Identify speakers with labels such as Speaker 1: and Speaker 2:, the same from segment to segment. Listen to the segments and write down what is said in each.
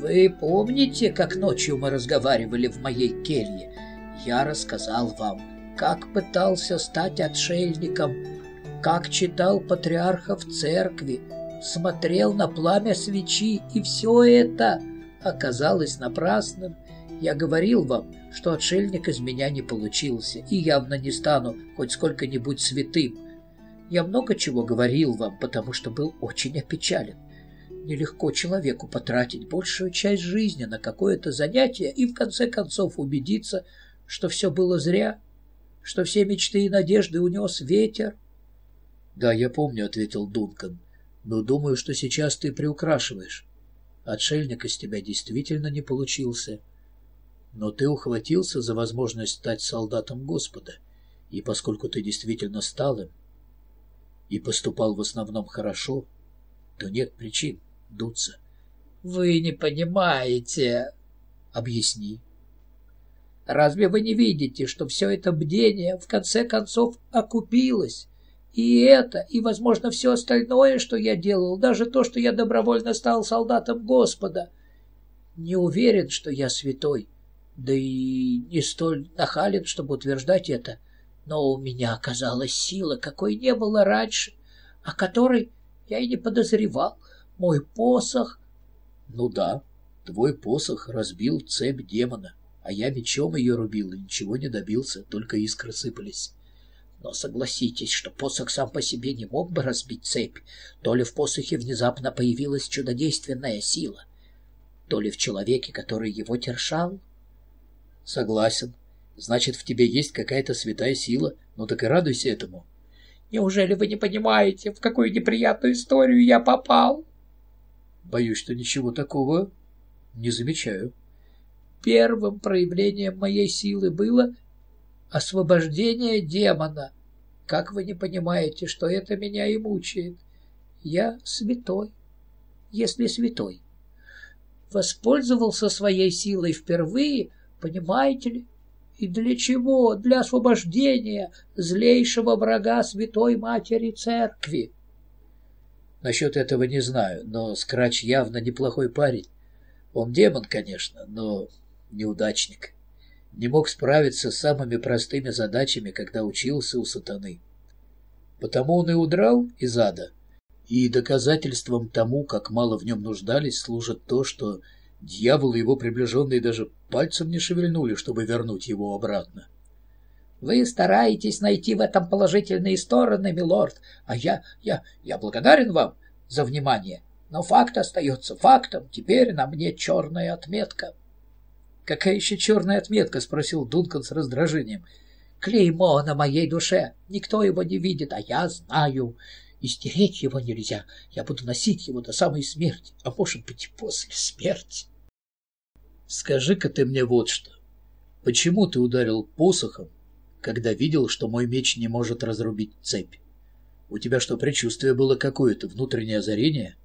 Speaker 1: Вы помните, как ночью мы разговаривали в моей келье? Я рассказал вам, как пытался стать отшельником, как читал патриарха в церкви, смотрел на пламя свечи, и все это оказалось напрасным. Я говорил вам, что отшельник из меня не получился, и явно не стану хоть сколько-нибудь святым. Я много чего говорил вам, потому что был очень опечален. Нелегко человеку потратить большую часть жизни на какое-то занятие и в конце концов убедиться, что все было зря, что все мечты и надежды унес ветер.
Speaker 2: — Да, я помню, — ответил Дункан, — но думаю, что сейчас ты приукрашиваешь. Отшельник из тебя действительно не получился. Но ты ухватился за возможность стать солдатом Господа, и поскольку ты действительно стал им и поступал в основном хорошо, то нет причин дуться.
Speaker 1: — Вы не понимаете.
Speaker 2: — Объясни.
Speaker 1: Разве вы не видите, что все это бдение в конце концов окупилось? И это, и, возможно, все остальное, что я делал, даже то, что я добровольно стал солдатом Господа. Не уверен, что я святой, да и не столь нахален, чтобы утверждать это. Но у меня оказалась сила, какой не было раньше, о которой я и не подозревал. Мой посох...
Speaker 2: Ну да, твой посох разбил цепь демона а я мечом ее рубил и ничего не добился, только искры сыпались.
Speaker 1: Но согласитесь, что посох сам по себе не мог бы разбить цепь. То ли в посохе внезапно появилась чудодейственная сила, то ли в человеке, который его тершал.
Speaker 2: Согласен. Значит, в тебе есть какая-то святая сила. Ну так и радуйся этому.
Speaker 1: Неужели вы не понимаете, в какую неприятную историю я попал?
Speaker 2: Боюсь, что ничего такого не замечаю
Speaker 1: первым проявлением моей силы было освобождение демона. Как вы не понимаете, что это меня и мучает? Я святой, если святой. Воспользовался своей силой впервые, понимаете ли? И для чего? Для освобождения злейшего врага Святой Матери Церкви.
Speaker 2: Насчет этого не знаю, но Скрач явно неплохой парень. Он демон, конечно, но неудачник. Не мог справиться с самыми простыми задачами, когда учился у сатаны. Потому он и удрал из ада. И доказательством тому, как мало в нем нуждались, служит то, что дьявол и его приближенные даже пальцем не шевельнули, чтобы вернуть его обратно.
Speaker 1: Вы стараетесь найти в этом положительные стороны, милорд, а я, я, я благодарен вам за внимание. Но факт остается фактом, теперь на мне черная отметка.
Speaker 2: «Какая еще черная отметка?» — спросил Дункан с раздражением.
Speaker 1: «Клеймо на моей душе. Никто его не видит, а я знаю. И стереть его нельзя. Я буду носить его до самой смерти, а может быть и после смерти».
Speaker 2: «Скажи-ка ты мне вот что. Почему ты ударил посохом, когда видел, что мой меч не может разрубить цепь? У тебя что, предчувствие было какое-то, внутреннее озарение?»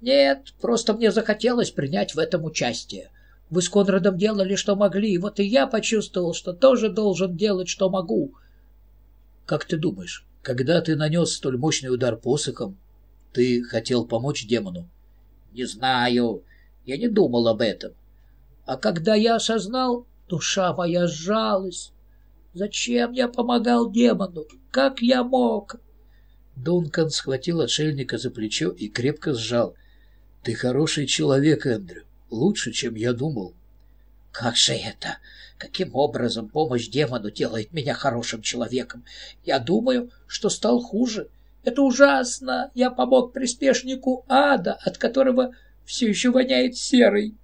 Speaker 1: «Нет, просто мне захотелось принять в этом участие. Вы с Конрадом делали, что могли, и вот и я почувствовал, что тоже должен делать, что могу.
Speaker 2: Как ты думаешь, когда ты нанес столь мощный удар посохом, ты хотел помочь демону?
Speaker 1: Не знаю. Я не думал об этом. А когда я осознал, душа моя сжалась. Зачем я помогал демону? Как я мог?
Speaker 2: Дункан схватил отшельника за плечо и крепко сжал. Ты хороший человек, Эндрю. Лучше, чем я думал.
Speaker 1: Как же это? Каким образом помощь демону делает меня хорошим человеком? Я думаю, что стал хуже. Это ужасно. Я помог приспешнику ада, от которого все еще воняет серой.